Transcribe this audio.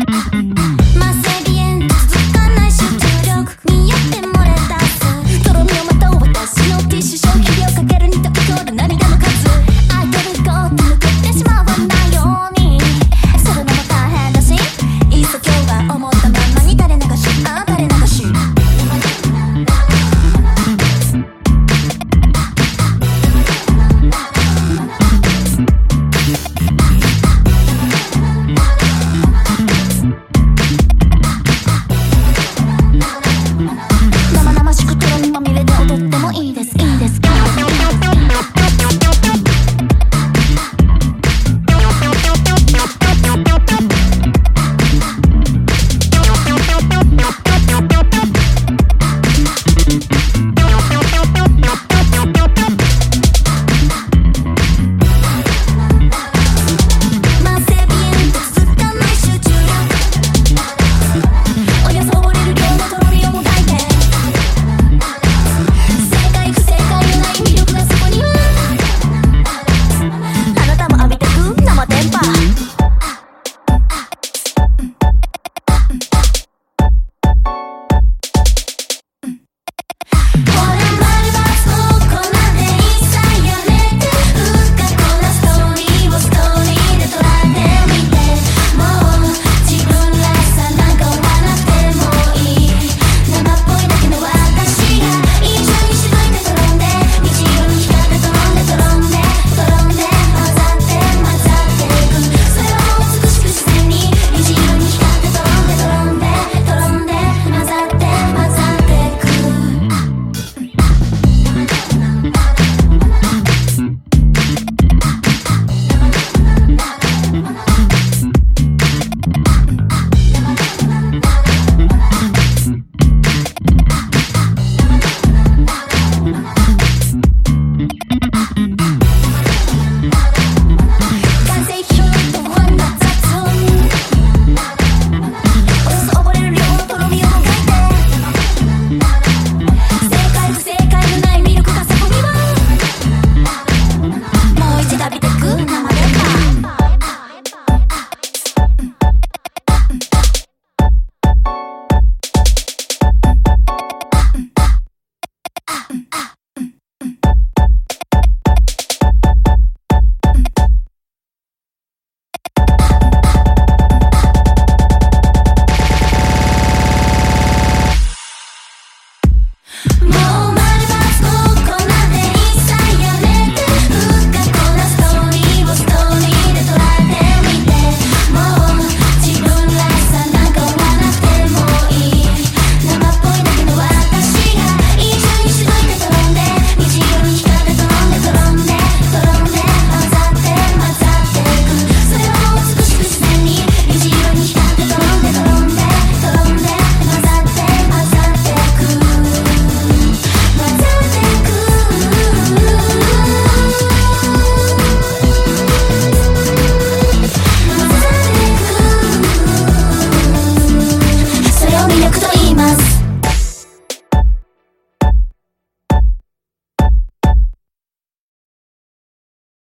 Mm-hmm.